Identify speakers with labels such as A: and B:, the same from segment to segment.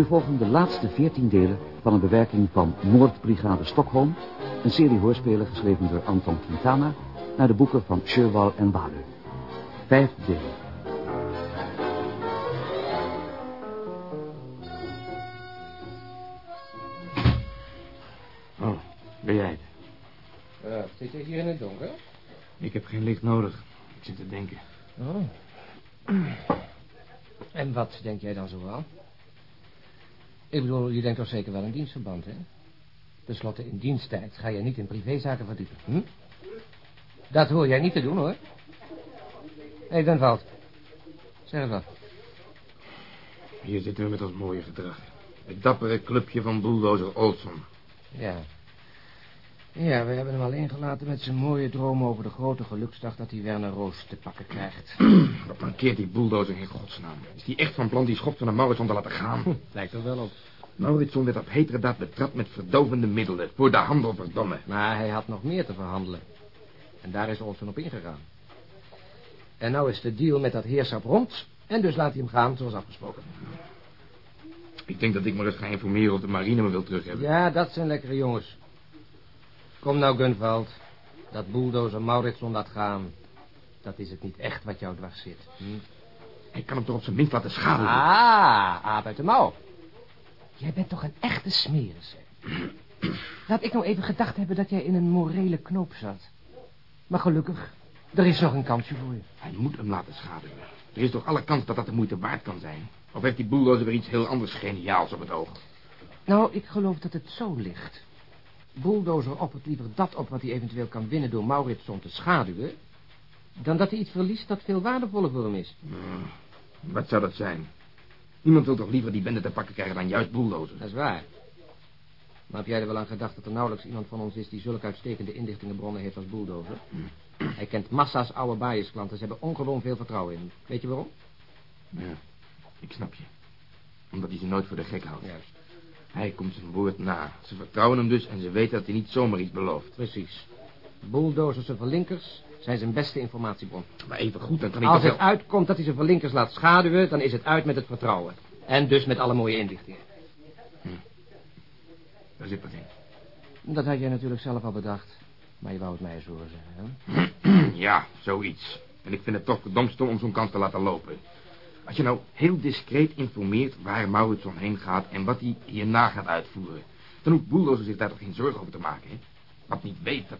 A: Nu volgen de laatste veertien delen van een bewerking van Moordbrigade Stockholm, een serie hoorspelen geschreven door Anton Quintana, naar de boeken van Sherwal en Wade. Vijf delen.
B: Oh, ben jij het?
C: Ja, zit je hier in het donker?
B: Ik heb geen licht nodig. Ik zit te denken.
C: Oh. En wat denk jij dan zo aan? Ik bedoel, je denkt toch zeker wel in dienstverband, hè? Ten slotte, in diensttijd ga je niet in privézaken verdiepen. Hm? Dat hoor jij niet te doen, hoor. Hé, hey, Valt. Zeg eens wat.
B: Hier zitten we met ons mooie gedrag. Het dappere clubje van bulldozer Olson.
C: Ja. Ja, we hebben hem al ingelaten met zijn mooie droom over de grote geluksdag dat hij Werner Roos te pakken krijgt.
B: Wat mankeert die bulldozer in godsnaam? Is die echt van plan die schop van de Mauritsson te laten gaan?
C: Lijkt er wel op.
B: Mauritsson werd op heterdaad betrapt met verdovende middelen. Voor de handel, verdomme.
C: Maar hij had nog meer te verhandelen. En daar is Olsen op ingegaan. En nou is de deal met dat heerschap rond. En dus laat hij hem gaan, zoals afgesproken.
B: Ik denk dat ik maar eens ga informeren of de marine me wil terug hebben.
C: Ja, dat zijn lekkere jongens. Kom nou, Gunvald. Dat bulldozer Mauritsson laat gaan. Dat is het niet echt wat jou dwars zit. Hm?
B: Ik kan hem toch op zijn minst laten schaden.
C: Ah, aap uit de mouw. Jij bent toch een echte smeris, hè? Laat ik nou even gedacht hebben dat jij in een morele knoop zat. Maar gelukkig, er is nog een kansje voor je.
B: Hij moet hem laten schaduwen. Er is toch alle kans dat dat de moeite waard kan zijn? Of heeft die bulldozer weer iets heel anders geniaals op het oog?
C: Nou, ik geloof dat het zo ligt. Bulldozer offert liever dat op wat hij eventueel kan winnen door Mauritsson te schaduwen... dan dat hij iets verliest dat veel waardevoller voor hem is.
B: Hmm, wat zou dat zijn? Niemand wil toch liever die bende te pakken krijgen dan juist bulldozer?
C: Dat is waar. Maar heb jij er wel aan gedacht dat er nauwelijks iemand van ons is... die zulke uitstekende inlichtingenbronnen heeft als bulldozer? Hij kent massa's oude baaiersklanten. Ze hebben ongewoon veel vertrouwen in hem. Weet je waarom?
B: Ja, ik snap je. Omdat hij ze nooit voor de gek houdt.
C: Juist.
B: Hij komt zijn woord na. Ze vertrouwen hem dus en ze weten dat hij niet zomaar iets belooft.
C: Precies. Bulldozers en verlinkers zijn zijn beste informatiebron.
B: Maar even goed, dan kan hij
C: Als het
B: wel...
C: uitkomt dat hij zijn verlinkers laat schaduwen... dan is het uit met het vertrouwen. En dus met alle mooie inlichtingen.
B: Daar zit wat in.
C: Dat had jij natuurlijk zelf al bedacht. Maar je wou het mij eens horen zeggen, hè?
B: ja, zoiets. En ik vind het toch verdomd stom om zo'n kans te laten lopen. Als je nou heel discreet informeert waar Mauritsson heen gaat... en wat hij hierna gaat uitvoeren... dan hoeft Bulldozer zich daar toch geen zorgen over te maken, hè? Wat niet weet, dat...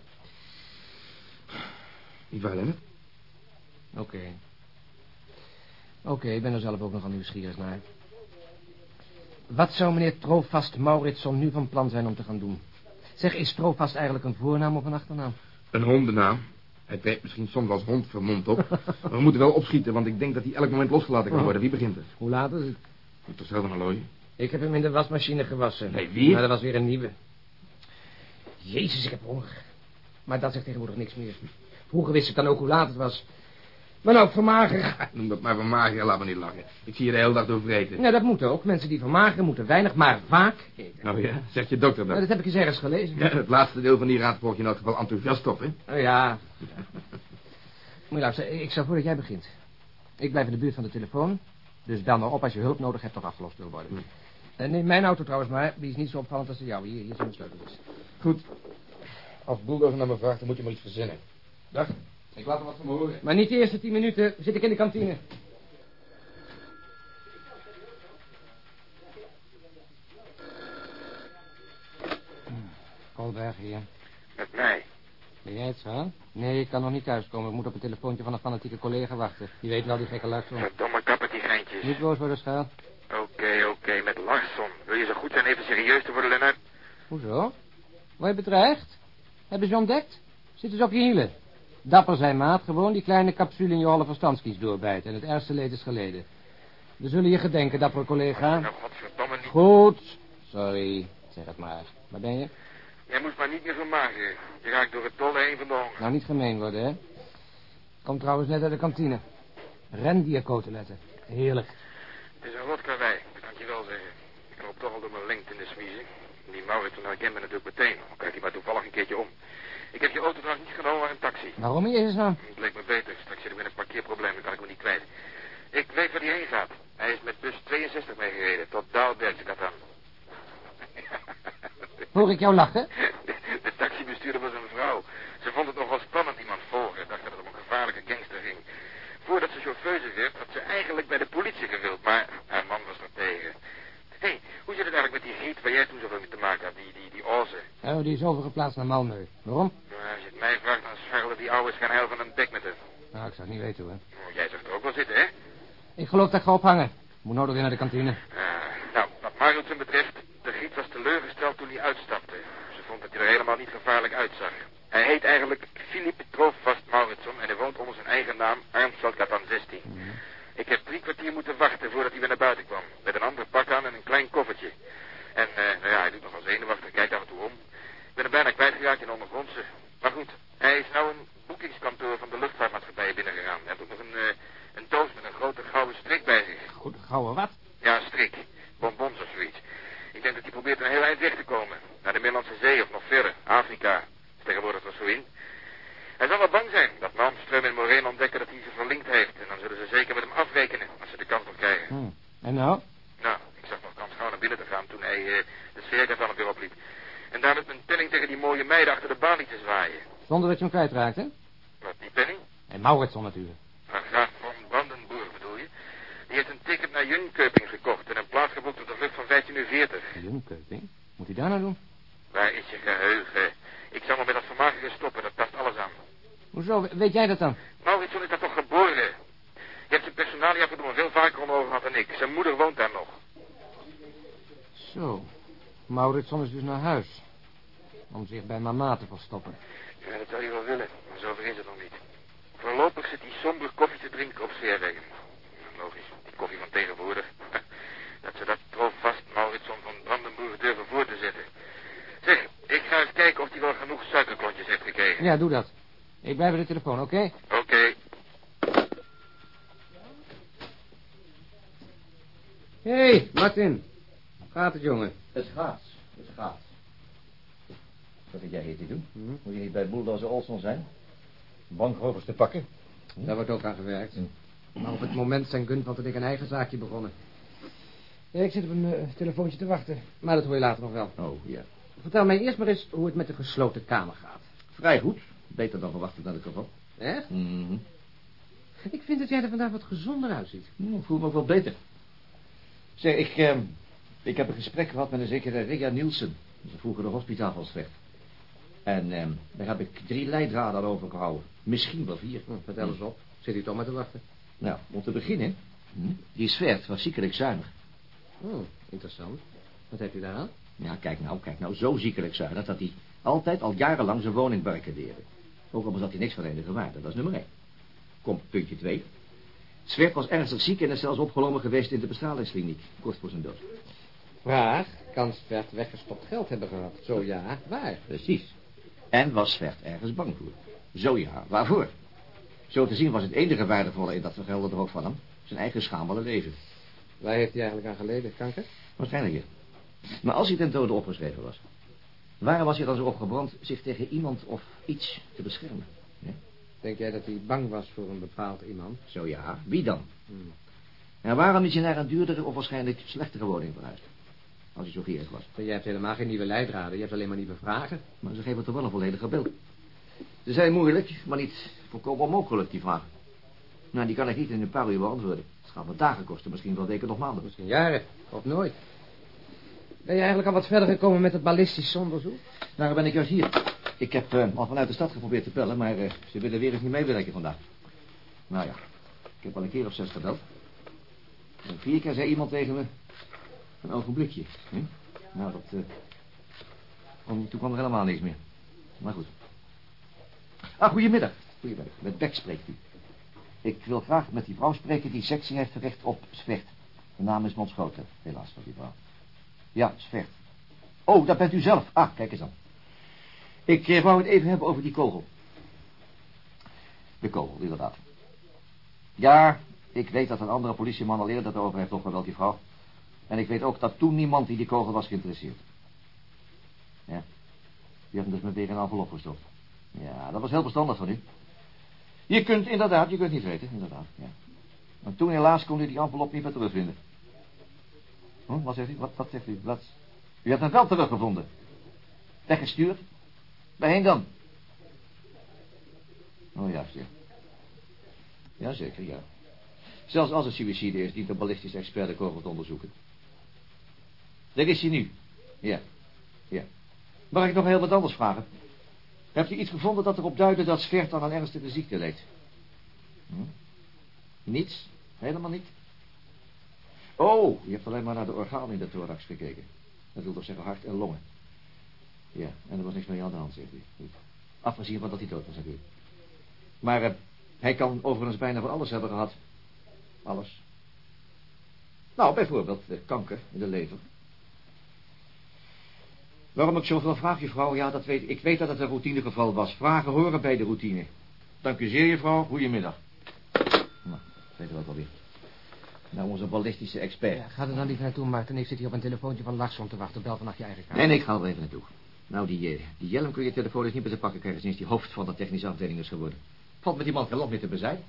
B: Niet waar, Lennart?
C: Oké. Oké, ik ben er zelf ook nog aan nieuwsgierig naar. Wat zou meneer Trofast Mauritsson nu van plan zijn om te gaan doen? Zeg, is Trofast eigenlijk een voornaam of een achternaam?
B: Een hondennaam. Hij treedt misschien soms als hond vermomd op. maar we moeten wel opschieten, want ik denk dat hij elk moment losgelaten kan worden. Wie begint er?
C: Hoe laat is het?
B: Moet toch zelf een allooi?
C: Ik heb hem in de wasmachine gewassen.
B: Nee, weer?
C: Maar dat was weer een nieuwe. Jezus, ik heb honger. Maar dat zegt tegenwoordig niks meer. Vroeger wist ik dan ook hoe laat het was. Maar nou, vermageren.
B: Noem dat maar vermageren, laat me niet lachen. Ik zie je de hele dag door vreten.
C: Ja, dat moet ook. Mensen die vermageren moeten weinig, maar vaak eten.
B: Nou ja, zegt je dokter
C: Maar
B: dat.
C: dat heb ik eens ergens gelezen.
B: Ja, het laatste deel van die raad volg je in elk geval enthousiast op, hè?
C: Oh ja. Moet je luisteren, ik stel voor dat jij begint. Ik blijf in de buurt van de telefoon. Dus bel nou op als je hulp nodig hebt of afgelost wil worden. En neem mijn auto trouwens maar. Die is niet zo opvallend als de jouwe. Hier, hier zijn de sleutels.
B: Goed. Als Bulldozer naar me vraagt, dan moet je maar iets verzinnen. Dag. Ik laat er wat van me horen.
C: Maar niet de eerste tien minuten. Zit ik in de kantine. Kolberg hier.
B: Met mij.
C: Ben jij het zo? Nee, ik kan nog niet thuiskomen. Ik moet op een telefoontje van een fanatieke collega wachten. Die weet wel die gekke Larsson.
D: Verdomme kapper die geintjes.
C: Niet boos worden, schaal.
D: Oké, oké, met Larsson. Wil je zo goed zijn even serieus te worden, Lennart?
C: Hoezo? Word je bedreigd? Hebben ze je ontdekt? Zitten ze op je hielen? Dapper zijn, maat. Gewoon die kleine capsule in je holle verstandskies doorbijten. En het ergste leed is geleden. We zullen je gedenken, dappere collega.
D: Nou, godverdomme niet.
C: Goed. Sorry. Zeg het maar. Waar ben je?
D: Jij moest maar niet meer vermageren. Je raakt door het dolle heen van de honger.
C: Nou, niet gemeen worden, hè? Kom trouwens net uit de kantine. Rendierkoteletten. Heerlijk.
D: Het is een rot karwei, dat kan ik je wel zeggen. Ik loop toch al door mijn lengte in de smiezen. En Die Maurits herkent me natuurlijk meteen. Al kijkt hij maar toevallig een keertje om. Ik heb je auto trouwens niet genomen, maar een taxi.
C: Waarom is het nou?
D: Het leek me beter. Straks zit ik met een parkeerprobleem, dan kan ik me niet kwijt. Ik weet waar die heen gaat. Hij is met bus 62 meegereden tot Daalbergse Katan.
C: Hoor ik jou lachen?
D: De, de taxibestuurder was een vrouw. Ze vond het nogal spannend iemand volgen. Dacht dat het om een gevaarlijke gangster ging. Voordat ze chauffeuse werd, had ze eigenlijk bij de politie gewild, maar haar man was er tegen. Hé, hey, hoe zit het eigenlijk met die griet waar jij toen zoveel mee te maken had, die, die, die Oze?
C: Oh, die is overgeplaatst naar Malmö. Waarom?
D: Nou, als je het mij vraagt, dan scharrelde die oude geen heil van een dek met het.
C: Nou, ik zou het niet weten hoor.
D: Oh, jij zegt er ook wel zitten, hè?
C: Ik geloof dat ik ga ophangen. Moet nodig weer naar de kantine.
D: Nou, wat Marilsen betreft, de giet was teleurgesteld toen hij uitstapte. Ze vond dat hij er helemaal niet gevaarlijk uitzag. Hij heet eigenlijk Philippe Troofvast Mauritsson en hij woont onder zijn eigen naam Armstrong Katan 16. Ik heb drie kwartier moeten wachten voordat hij weer naar buiten kwam. Met een ander pak aan en een klein koffertje. En, eh, nou ja, hij doet nogal zenuwachtig, kijkt af en toe om. Ik ben er bijna kwijtgeraakt in ondergrondse. Maar goed, hij is nou een boekingskantoor van de luchtvaartmaatschappij binnengegaan. Hij heeft ook nog een, eh, een doos met een grote gouden strik bij zich.
C: Goed, gouden wat?
D: Ja, een strik. Bonbons of zoiets. Ik denk dat hij probeert een heel eind weg te komen. Naar de Middellandse Zee of nog verder. Afrika. Is tegenwoordig wel zo in. Hij zal wel bang zijn dat Malmström en Moreen ontdekken dat hij ze verlinkt heeft. En dan zullen ze zeker met hem afrekenen als ze de kans nog krijgen.
C: Hm. En nou?
D: Nou, ik zag nog kans gauw naar binnen te gaan toen hij uh, de sfeerkavan weer opliep. En daar met mijn penning tegen die mooie meiden achter de balie te zwaaien.
C: Zonder dat je hem kwijtraakte?
D: Wat, die penning?
C: En Mauritsson natuurlijk.
D: Van graaf van Brandenburg bedoel je? Die heeft een ticket naar Jönköping gekocht en een plaats geboekt op de vlucht van 15 uur 40.
C: Jönköping? Moet hij daar nou doen?
D: Waar is je geheugen? Ik zal maar met dat vermageren stoppen, dat past alles aan.
C: Hoezo? Weet jij dat dan?
D: Mauritsson is daar toch geboren? Je hebt zijn personalia verdomme veel vaker onder ogen gehad dan ik. Zijn moeder woont daar nog.
C: Zo. Mauritsson is dus naar huis. Om zich bij mama te verstoppen.
D: Ja, dat zou je wel willen, maar zover is het nog niet. Voorlopig zit hij somber koffie te drinken op Zeerwegen. Logisch, die koffie van tegenwoordig. Dat ze dat vast Mauritsson van Brandenburg durven voor te zetten. Zeg, ik ga eens kijken of hij wel genoeg suikerklontjes heeft gekregen.
C: Ja, doe dat. Ik blijf bij de telefoon, oké?
D: Oké.
C: Hé, hey, Martin. Gaat het, jongen?
A: Het gaat, het gaat. Wat vind jij hier te doen?
C: Hm?
A: Moet je niet bij Bulldozer Olson zijn? Bankrovers te pakken?
C: Daar wordt ook aan gewerkt. Maar op het moment zijn Gunvald en ik een eigen zaakje begonnen. Ja, ik zit op een eh, telefoontje te wachten. Maar dat hoor je later nog wel.
A: Oh, ja.
C: Vertel mij eerst maar eens hoe het met de gesloten kamer gaat.
A: Vrij goed. Beter dan verwacht naar het geval.
C: Echt?
A: Mhm.
C: Ik vind dat jij er vandaag wat gezonder uitziet.
A: Ik voel me ook wel beter. Zeg, ik, eh, ik heb een gesprek gehad met een zekere Ria Nielsen. Dat is een vroegere hospitaal van Slecht. En eh, daar heb ik drie leidraden aan overgehouden. Misschien wel vier.
C: Hm, vertel eens op. Zit u toch maar te wachten?
A: Nou, om te beginnen. Die Svert was ziekelijk zuinig.
C: Oh, interessant. Wat heeft u daar aan?
A: Ja, kijk nou, kijk nou. Zo ziekelijk zuinig dat hij altijd al jarenlang zijn woning barricadeerde. Ook al bezat hij niks van enige waarde. Dat is nummer één. Kom, puntje twee. Svert was ernstig ziek en is zelfs opgenomen geweest in de bestralingskliniek. Kort voor zijn dood.
C: Vraag. Kan Svert weggestopt geld hebben gehad? Zo ja, waar?
A: Precies. En was Svert ergens bang voor? Zo ja, waarvoor? Zo te zien was het enige waardevolle in dat vergelde er ook van hem. Zijn eigen schamele leven.
C: Waar heeft hij eigenlijk aan geleden? Kanker?
A: Waarschijnlijk ja. Maar als hij ten dode opgeschreven was... waarom was hij dan zo opgebrand zich tegen iemand of iets te beschermen? Ja?
C: Denk jij dat hij bang was voor een bepaald iemand?
A: Zo ja, wie dan?
C: Hmm.
A: En waarom is hij naar een duurdere of waarschijnlijk slechtere woning verhuisd? Als hij zo gierig was.
C: Jij hebt helemaal geen nieuwe leidraden. Je hebt alleen maar nieuwe vragen.
A: Maar ze geven toch wel een volledige beeld. Ze zijn moeilijk, maar niet volkomen onmogelijk, die vragen. Nou, die kan ik niet in een paar uur beantwoorden. Het gaat me dagen kosten, misschien wel weken nog maanden.
C: Misschien jaren. Of nooit. Ben je eigenlijk al wat verder gekomen met het ballistisch onderzoek?
A: Daarom ben ik juist hier. Ik heb uh, al vanuit de stad geprobeerd te bellen, maar uh, ze willen weer eens niet meewerken vandaag. Nou ja, ik heb al een keer of zes gebeld. En vier keer zei iemand tegen me... Een ogenblikje. Hm? Nou, dat... Uh, toen kwam er helemaal niks meer. Maar goed. Ah, goedemiddag. Goedemiddag. Met Beck spreekt u. Ik wil graag met die vrouw spreken die sectie heeft verricht op Svert. De naam is Monschoten, helaas van die vrouw. Ja, Svert. Oh, dat bent u zelf. Ah, kijk eens aan. Ik eh, wou het even hebben over die kogel. De kogel, inderdaad. Ja, ik weet dat een andere politieman al eerder dat over heeft opgeweld, die vrouw. En ik weet ook dat toen niemand die die kogel was geïnteresseerd. Ja. Die hem dus met weer een envelop gestopt. Ja, dat was heel verstandig van u. Je kunt inderdaad, je kunt niet weten, inderdaad, ja. En toen helaas kon u die envelop niet meer terugvinden. Hm, wat zegt u? Wat, wat zegt u? U hebt hem wel teruggevonden. Weggestuurd? Waarheen dan? Oh, juist, ja. Jazeker, ja. Zelfs als het suïcide is, dient een ballistisch expert de kogel te onderzoeken. Daar is hij nu. Ja. Ja. Mag ik nog heel wat anders vragen? Hebt u iets gevonden dat erop duidde dat Svert aan een ernstige ziekte leed? Hm? Niets? Helemaal niet? Oh, je hebt alleen maar naar de organen in de thorax gekeken. Dat wil toch zeggen hart en longen. Ja, en er was niks meer aan de hand, zegt u. Goed. Afgezien van dat hij dood was natuurlijk. Maar uh, hij kan overigens bijna van alles hebben gehad. Alles. Nou, bijvoorbeeld de kanker in de lever. Waarom ik zoveel vraag, juffrouw? Ja, dat weet ik. weet dat het een routinegeval was. Vragen horen bij de routine. Dank u zeer, juffrouw. Goedemiddag. Nou, weet u wat alweer. Nou, onze ballistische expert. Ja,
C: ga er dan liever naartoe, Maarten. Ik zit hier op een telefoontje van Larsson te wachten. Bel vanaf je eigen kamer.
A: Nee, ik ga er even naartoe. Nou, die, uh, die Jelm kun je telefonisch niet meer te pakken krijgen... sinds die hoofd van de technische afdeling is geworden. Valt met die man geen meer te bezijden.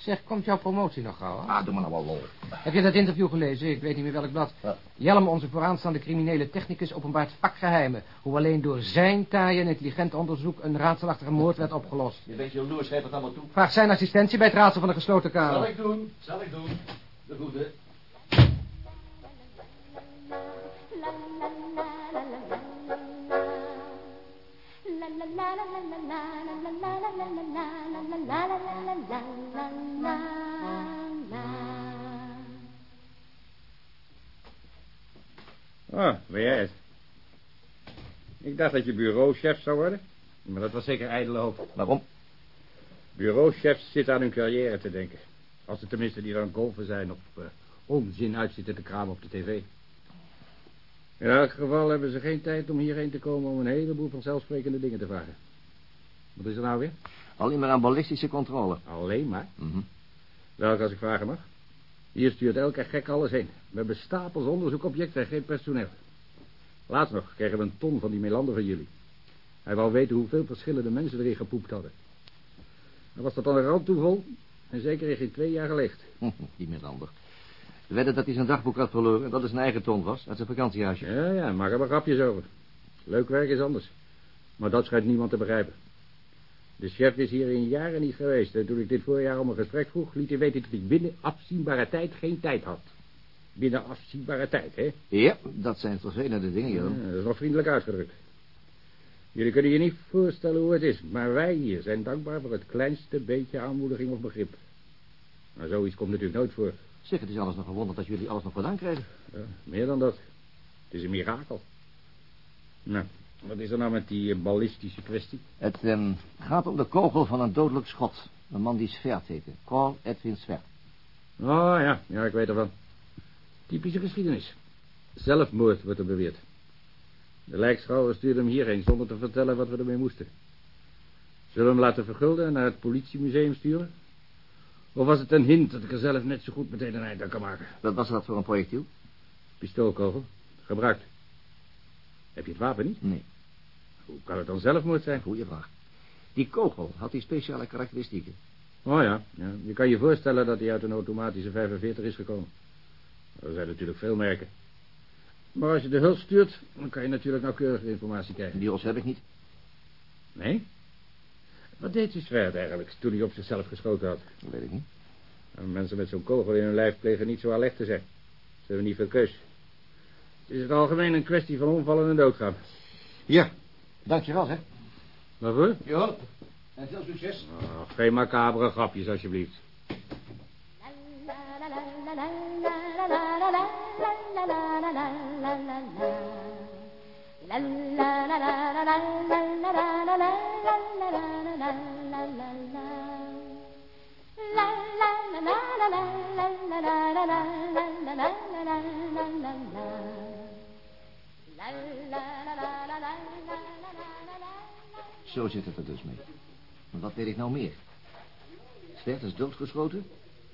C: Zeg, komt jouw promotie nog gauw?
A: Ah, doe maar nou wel lol.
C: Heb je dat interview gelezen? Ik weet niet meer welk blad. Ja. Jelm, onze vooraanstaande criminele technicus, openbaart vakgeheimen. Hoe alleen door zijn taaie en intelligent onderzoek een raadselachtige moord werd opgelost.
A: Je bent jaloers, schrijf het allemaal toe.
C: Vraag zijn assistentie bij het raadsel van de gesloten kamer.
A: Zal ik doen, zal ik doen. De goede.
E: Oh, ben jij het? Ik dacht dat je bureauchef zou worden. Maar dat was zeker ijdele hoop.
A: Waarom?
E: Bureauchefs zitten aan hun carrière te denken. Als ze tenminste die aan golven zijn of uh, onzin uitzitten te kramen op de tv. In elk geval hebben ze geen tijd om hierheen te komen om een heleboel vanzelfsprekende dingen te vragen. Wat is er nou weer?
A: Alleen maar aan ballistische controle.
E: Alleen maar?
A: Mm
E: Welke als ik vragen mag? Hier stuurt elke gek alles heen. We hebben stapels onderzoekobjecten en geen personeel. Laatst nog kregen we een ton van die melander van jullie. Hij wou weten hoeveel verschillende mensen erin gepoept hadden. Dan was dat dan een randtoeval en zeker in geen twee jaar gelegd.
A: die melander. We wedden dat hij zijn dagboek had verloren en dat het zijn eigen ton was, uit zijn vakantiehuisje.
E: Ja, ja, maak er maar grapjes over. Leuk werk is anders. Maar dat schijnt niemand te begrijpen. De chef is hier in jaren niet geweest. En toen ik dit voorjaar om een gesprek vroeg, liet hij weten dat ik binnen afzienbare tijd geen tijd had. Binnen afzienbare tijd, hè?
A: Ja, dat zijn vervelende dingen.
E: Ja, dat is nog vriendelijk uitgedrukt. Jullie kunnen je niet voorstellen hoe het is, maar wij hier zijn dankbaar voor het kleinste beetje aanmoediging of begrip. Maar zoiets komt natuurlijk nooit voor.
A: Zeg, het is alles nog gewonderd dat jullie alles nog gedaan krijgen.
E: Ja, meer dan dat. Het is een mirakel. Nou, wat is er nou met die eh, ballistische kwestie?
A: Het um, gaat om de kogel van een dodelijk schot. Een man die Svert heette. Carl Edwin Svert.
E: Oh ja, ja, ik weet ervan. Typische geschiedenis. Zelfmoord wordt er beweerd. De lijkschouwer stuurde hem hierheen zonder te vertellen wat we ermee moesten. Zullen we hem laten vergulden en naar het politiemuseum sturen? Of was het een hint dat ik er zelf net zo goed meteen een eind aan kan maken?
A: Wat was dat voor een projectiel?
E: Pistoolkogel. Gebruikt. Heb je het wapen niet?
A: Nee.
E: Hoe kan het dan zelfmoord zijn?
A: Goeie vraag. Die kogel, had die speciale karakteristieken?
E: Oh ja, ja. Je kan je voorstellen dat hij uit een automatische 45 is gekomen. Er zijn natuurlijk veel merken. Maar als je de huls stuurt, dan kan je natuurlijk nauwkeurige informatie krijgen.
A: Die huls heb ik niet.
E: Nee? Wat deed die zwaard eigenlijk toen hij op zichzelf geschoten had?
A: Dat weet ik niet.
E: En mensen met zo'n kogel in hun lijf plegen niet zo alert te zijn. Ze hebben niet veel keus. Het is het algemeen een kwestie van omvallen en doodgaan.
A: Ja, dankjewel, hè.
E: Waarvoor?
A: Ja, en veel succes.
E: Oh, geen macabere grapjes, alsjeblieft.
A: Zo zit het er dus mee. Maar wat weet ik nou meer? Svert is doodgeschoten?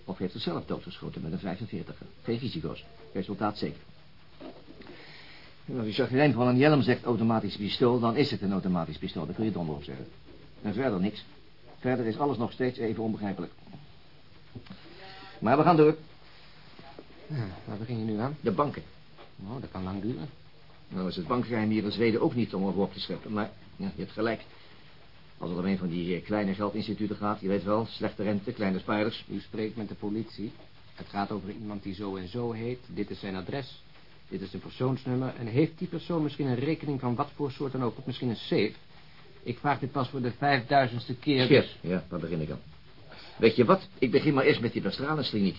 A: Of heeft zelf doodgeschoten met een 45er? Geen risico's. Resultaat zeker. Als die chagrijn van een Jelm zegt automatisch pistool, dan is het een automatisch pistool. Daar kun je donder op zeggen. En verder niks. Verder is alles nog steeds even onbegrijpelijk. Maar we gaan door.
C: Ja, waar begin je nu aan?
A: De banken.
C: Oh, dat kan lang duren.
A: Nou is het bankgeheim hier in Zweden ook niet om over op te scheppen. Maar ja, je hebt gelijk. Als het om een van die eh, kleine geldinstituten gaat, je weet wel, slechte rente, kleine spaarders.
C: U spreekt met de politie. Het gaat over iemand die zo en zo heet. Dit is zijn adres. Dit is zijn persoonsnummer. En heeft die persoon misschien een rekening van wat voor soort dan ook? Of misschien een safe? Ik vraag dit pas voor de vijfduizendste keer.
A: Yes, ja, daar begin ik aan. Weet je wat? Ik begin maar eerst met die bestralingskliniek.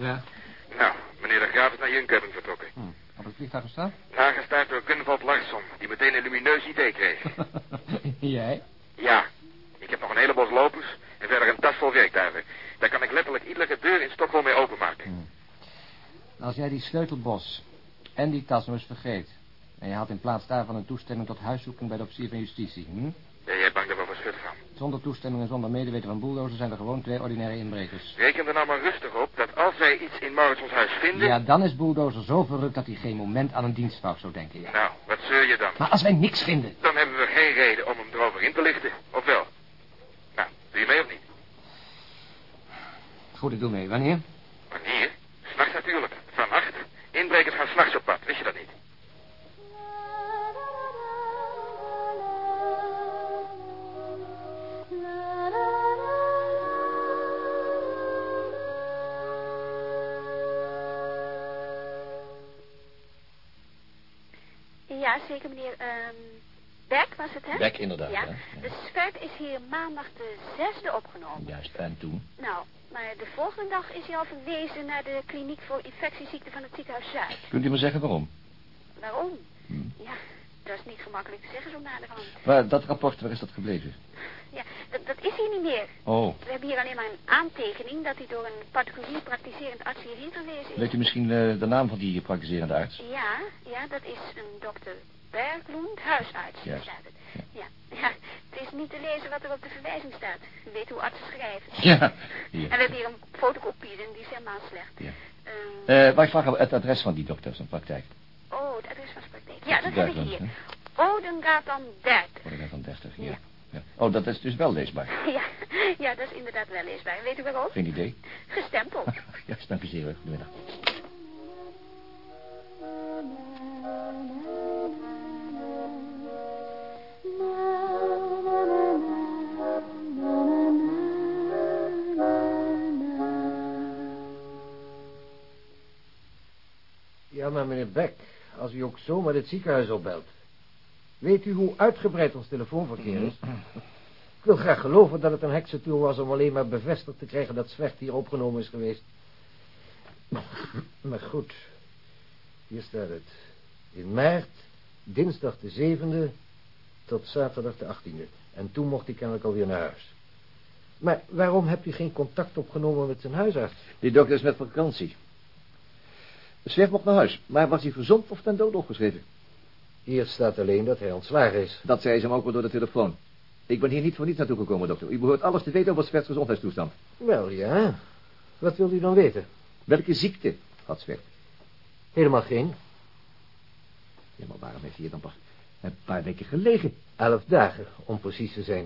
C: Ja.
D: Nou, meneer de Graaf is naar Jönköping vertrokken.
C: Hm. Op het vliegtuig gestaan?
D: Nagestaard door Gunvald Larsson, die meteen een lumineus idee kreeg.
C: Jij?
D: Ja, ik heb nog een hele bos lopers en verder een tas vol werktuigen. Daar kan ik letterlijk iedere deur in Stockholm mee openmaken.
C: Als jij die sleutelbos en die tas nog eens vergeet... en je had in plaats daarvan een toestemming tot huiszoeking bij de officier van justitie... Hm?
D: Ben jij bang dat we verschut gaan?
C: Zonder toestemming en zonder medeweten van bulldozer zijn er gewoon twee ordinaire inbrekers.
D: Reken er nou maar rustig op dat als wij iets in Mauritsons huis vinden...
C: Ja, dan is bulldozer zo verrukt dat hij geen moment aan een dienstfout zou denken, ja.
D: Nou, wat zeur je dan?
C: Maar als wij niks vinden...
D: Dan hebben we geen reden om hem erover in te lichten, of wel? Nou, doe je mee of niet?
C: Goed, ik doe mee. Wanneer?
D: Wanneer? S'nachts natuurlijk. Vannacht. Inbrekers gaan s'nachts op pad, wist je dat
F: Ja, zeker meneer ehm Beck was het, hè?
G: Beck, inderdaad,
F: Ja. De spuit is hier maandag de zesde opgenomen.
G: Juist, en toen?
F: Nou, maar de volgende dag is hij al verwezen naar de kliniek voor infectieziekten van het ziekenhuis Zuid.
G: Kunt u me zeggen waarom?
F: Waarom?
G: Hm.
F: Ja, dat is niet gemakkelijk te zeggen zo naderhand.
G: Maar dat rapport, waar is dat gebleven?
F: Ja, dat, dat is hier niet meer.
G: Oh,
F: We hebben hier alleen maar een aantekening dat hij door een particulier praktiserend arts hierheen verwezen is.
G: weet u misschien eh, de naam van die praktiserende arts?
F: Ja, ja, dat is een dokter Berglund, huisarts. Staat het. Ja. ja, het is niet te lezen wat er op de verwijzing staat. U weet hoe artsen schrijven.
G: Ja.
F: En
G: Hier.
F: we hebben hier een fotocopie, en die is helemaal slecht.
G: Ja.
F: Ehm,
G: Eh, wij vragen het adres van die dokter, zijn praktijk.
F: oh, het adres van zijn praktijk. Ja, dat heb ik hier.
G: hè?
F: Odengaatan 30.
G: Voor de van 30, ja.
F: Ja.
G: ja. Oh, dat is dus wel leesbaar.
F: Ja, ja, dat is inderdaad wel leesbaar. Weet u waarom?
G: Geen idee.
F: Gestempeld.
G: ja, dank u zeer. Goedemiddag.
H: Ja, maar meneer Beck, als u ook zomaar het ziekenhuis opbelt. Weet u hoe uitgebreid ons telefoonverkeer is? Ik wil graag geloven dat het een heksentour was om alleen maar bevestigd te krijgen dat Zwerт hier opgenomen is geweest. Maar goed, hier staat het. In maart, dinsdag de zevende tot zaterdag de achttiende. En toen mocht hij kennelijk alweer naar huis. Maar waarom hebt u geen contact opgenomen met zijn huisarts?
A: Die dokter is met vakantie. De mocht naar huis, maar was hij verzond of ten dood opgeschreven?
H: Hier staat alleen dat hij ontslagen is.
A: Dat zei ze hem ook wel door de telefoon. Ik ben hier niet voor niets naartoe gekomen, dokter. U behoort alles te weten over Zwerts gezondheidstoestand.
H: Wel, ja. Wat wilt u dan weten?
A: Welke ziekte had Zwert?
H: Helemaal geen.
A: Ja, maar waarom heeft hij hier dan pas een paar weken gelegen?
H: Elf dagen, om precies te zijn.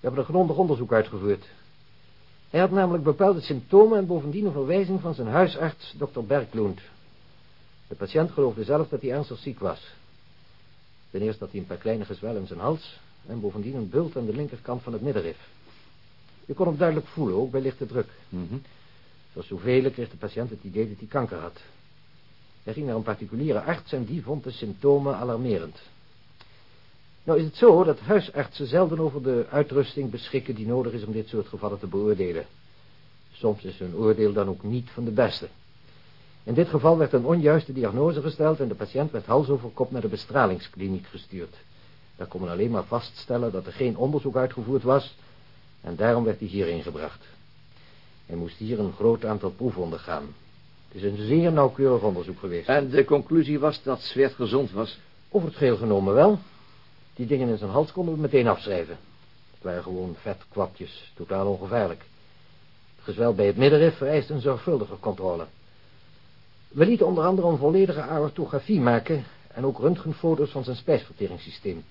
H: We hebben een grondig onderzoek uitgevoerd. Hij had namelijk bepaalde symptomen en bovendien een verwijzing van zijn huisarts, dokter Berglund. De patiënt geloofde zelf dat hij ernstig ziek was. Ten eerste had hij een paar kleine gezwellen in zijn hals en bovendien een bult aan de linkerkant van het middenrif. Je kon hem duidelijk voelen, ook bij lichte druk.
A: Mhm.
H: Zoals zoveel kreeg de patiënt het idee dat hij kanker had. Hij ging naar een particuliere arts en die vond de symptomen alarmerend. Nou is het zo dat huisartsen zelden over de uitrusting beschikken die nodig is om dit soort gevallen te beoordelen. Soms is hun oordeel dan ook niet van de beste. In dit geval werd een onjuiste diagnose gesteld en de patiënt werd hals over kop naar de bestralingskliniek gestuurd. Daar kon men alleen maar vaststellen dat er geen onderzoek uitgevoerd was en daarom werd hij hierheen gebracht. Hij moest hier een groot aantal proeven ondergaan. Het is een zeer nauwkeurig onderzoek geweest.
A: En de conclusie was dat Zwert gezond was.
H: Over het geheel genomen wel. Die dingen in zijn hals konden we meteen afschrijven. Het waren gewoon vetkwapjes, totaal ongevaarlijk. Het gezwel bij het middenrif vereist een zorgvuldige controle. We lieten onder andere een volledige aortografie maken... en ook röntgenfoto's van zijn spijsverteringssysteem.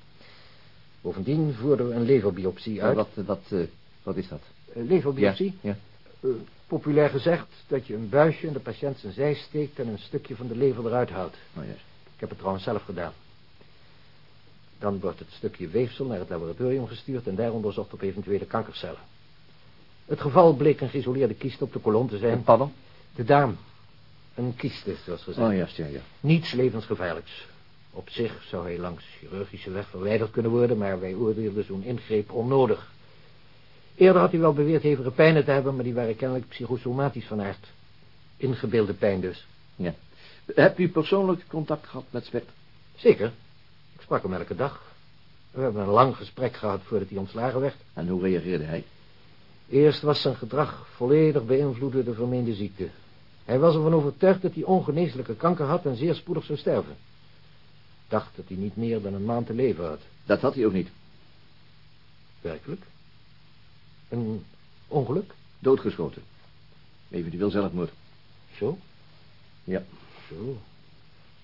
H: Bovendien voerden we een leverbiopsie uit.
A: Wat, wat, eh, wat is dat?
H: Eh, leverbiopsie?
A: Ja.
H: Eh, populair gezegd dat je een buisje in de patiënt zijn zij steekt... en een stukje van de lever eruit haalt.
A: Oh, juist.
H: Ik heb het trouwens zelf gedaan. Dan wordt het stukje weefsel naar het laboratorium gestuurd... en daar onderzocht op eventuele kankercellen. Het geval bleek een geïsoleerde kiest op de kolom te zijn.
A: Pardon?
H: De darm. Een kieste, zoals gezegd.
A: Oh, juist, ja, ja.
H: Niets levensgevaarlijks. Op zich zou hij langs chirurgische weg verwijderd kunnen worden... maar wij oordeelden zo'n ingreep onnodig. Eerder had hij wel beweerd hevige pijnen te hebben... maar die waren kennelijk psychosomatisch van aard. Ingebeelde pijn dus.
A: ja. Hebt u persoonlijk contact gehad met Zwert?
H: Zeker. Sprak hem elke dag. We hebben een lang gesprek gehad voordat hij ontslagen werd.
A: En hoe reageerde hij?
H: Eerst was zijn gedrag volledig beïnvloed door de vermeende ziekte. Hij was ervan overtuigd dat hij ongeneeslijke kanker had en zeer spoedig zou sterven. Dacht dat hij niet meer dan een maand te leven had.
A: Dat had hij ook niet.
H: Werkelijk? Een ongeluk?
A: Doodgeschoten. Eventueel zelfmoord.
H: Zo?
A: Ja.
H: Zo.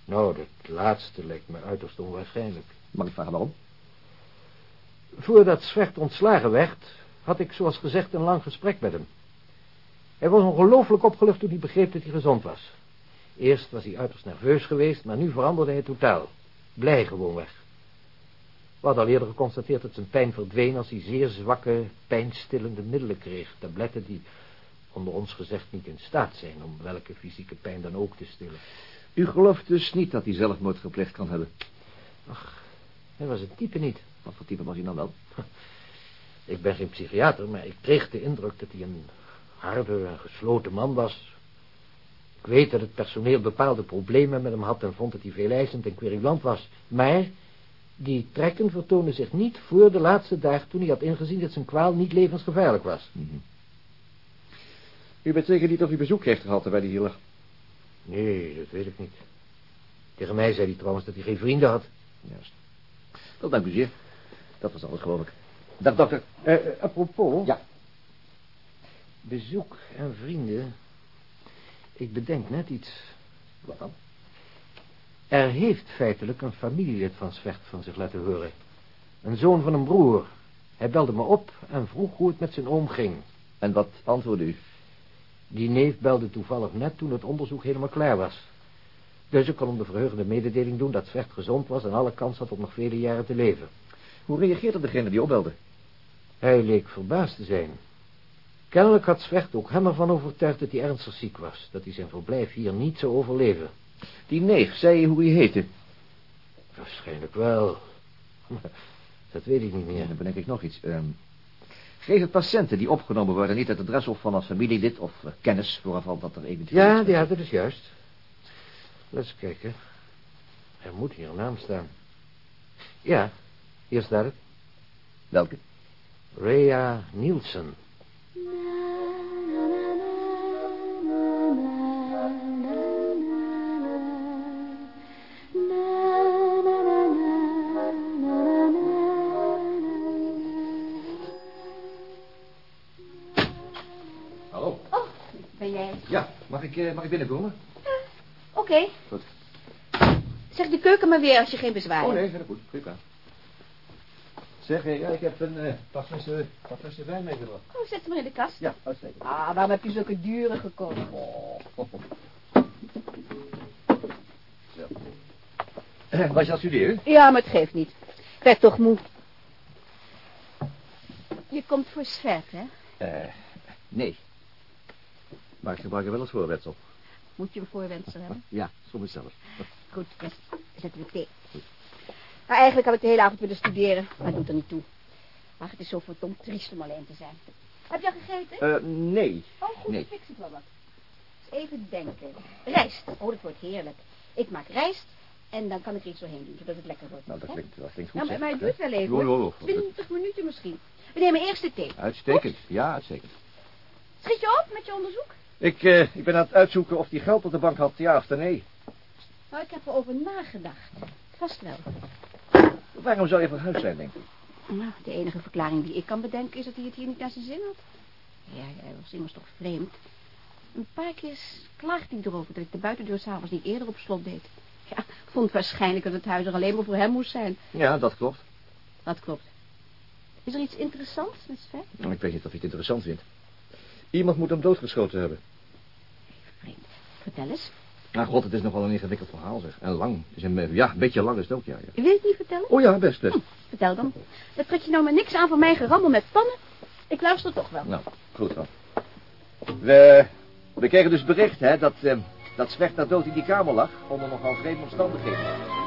H: Nou, dat laatste lijkt me uiterst onwaarschijnlijk.
A: Mag ik vragen waarom?
H: Voordat Zwert ontslagen werd, had ik zoals gezegd een lang gesprek met hem. Hij was ongelooflijk opgelucht toen hij begreep dat hij gezond was. Eerst was hij uiterst nerveus geweest, maar nu veranderde hij totaal. Blij gewoonweg. We hadden al eerder geconstateerd dat zijn pijn verdween als hij zeer zwakke, pijnstillende middelen kreeg. Tabletten die onder ons gezegd niet in staat zijn om welke fysieke pijn dan ook te stillen.
A: U gelooft dus niet dat hij zelfmoord gepleegd kan hebben?
H: Ach, hij was het type niet.
A: Wat voor type was hij dan wel?
H: Ik ben geen psychiater, maar ik kreeg de indruk dat hij een harde en gesloten man was. Ik weet dat het personeel bepaalde problemen met hem had en vond dat hij veeleisend en querulant was. Maar die trekken vertoonden zich niet voor de laatste dag toen hij had ingezien dat zijn kwaal niet levensgevaarlijk was.
A: Mhm. U weet zeker niet of u bezoek heeft gehad terwijl hij hier lag?
H: Nee, dat weet ik niet. Tegen mij zei hij trouwens dat hij geen vrienden had.
A: Juist. Wel, dank u zeer. Dat was alles, geloof ik. Dag, dokter.
H: Eh, eh, apropos.
A: Ja.
H: Bezoek en vrienden. Ik bedenk net iets.
A: Wat dan?
H: Er heeft feitelijk een familielid van Zwert van zich laten horen. Een zoon van een broer. Hij belde me op en vroeg hoe het met zijn oom ging.
A: En wat antwoordde u?
H: Die neef belde toevallig net toen het onderzoek helemaal klaar was. Dus ik kon hem de verheugende mededeling doen dat Zwert gezond was... en alle kans had om nog vele jaren te leven.
A: Hoe reageerde degene die opbelde?
H: Hij leek verbaasd te zijn. Kennelijk had Zwert ook hem ervan overtuigd dat hij ernstig ziek was. Dat hij zijn verblijf hier niet zou overleven.
A: Die neef, zei je hoe hij heette?
H: Waarschijnlijk wel. Dat weet ik niet meer.
A: dan bedenk ik nog iets. Ehm geven patiënten die opgenomen worden niet het adres op van een familielid of eh, kennis... voor geval dat er eventueel...
H: Ja, die had het dus juist. Laat eens kijken. Er moet hier een naam staan. Ja, hier staat het.
A: Welke?
H: Rhea Nielsen.
A: Ik, eh, mag ik binnenkomen?
I: Oké.
A: Goed.
I: Zeg de keuken maar weer als je geen bezwaar
A: Oh
I: hebt.
A: nee, verder goed. Prima. Zeg, eh, ja, ik heb een eh paar flessen, paar flessen wijn meegebracht.
I: Oh, zet ze maar in de kast.
A: Ja, uitstekend.
I: Ah, waarom heb je zulke dure gekocht?
A: Zo. Eh, Was je aan het studeren?
I: Ja, maar het geeft niet. Ik werd toch moe. Je komt voor Svet, hè?
A: Eh, nee. Maar ik gebruik er wel als voorwetsel.
I: Moet je een voorwensel hebben?
A: Ja, soms zelf.
I: Goed, dan zetten we thee. Maar eigenlijk had ik de hele avond willen studeren, maar het doet er niet toe. Ach, het is zo verdomd triest om alleen te zijn. Heb je al gegeten?
A: Eh, nee.
I: Oh, goed,
A: nee.
I: ik fix het wel wat. Eens even denken. Rijst. Oh, dat wordt heerlijk. Ik maak rijst en dan kan ik er iets doorheen doen, zodat het lekker wordt.
A: Nou, dat klinkt, dat klinkt goed,
I: Ja, maar, maar het duurt wel even,
A: Jo,
I: hoor.
A: jo, jo.
I: Twintig minuten misschien. We nemen eerst de thee.
A: Uitstekend. Ja, uitstekend.
I: Schiet je op met je onderzoek?
A: Ik, eh, ik ben aan het uitzoeken of hij geld op de bank had, ja of nee.
I: Nou, ik heb erover nagedacht. Vast wel.
A: Waarom zou je verhuisd zijn, denk ik?
I: Nou, de enige verklaring die ik kan bedenken is dat hij het hier niet naar zijn zin had. Ja, hij was immers toch vreemd. Een paar keer klaagde hij erover dat ik de buitendeur s'avonds niet eerder op slot deed. Ja, vond waarschijnlijk dat het huis er alleen maar voor hem moest zijn.
A: Ja, dat klopt.
I: Dat klopt. Is er iets interessants Sven?
A: Nou, ik weet niet of je het interessant vindt. Iemand moet hem doodgeschoten hebben.
I: Vreemd. Vertel eens.
A: Nou, god, het is nog wel een ingewikkeld verhaal, zeg. En lang. Het is een, ja, een beetje lang is het ook, ja, ja.
I: Wil je het niet vertellen?
A: Oh ja, best, best.
I: Hm, vertel dan. Dat trek je nou maar niks aan van mijn gerammel met pannen. Ik luister toch wel.
A: Nou, goed dan. We, we kregen dus bericht, hè, dat, eh, dat Zwerg daar dood in die kamer lag, onder nogal vreemde omstandigheden.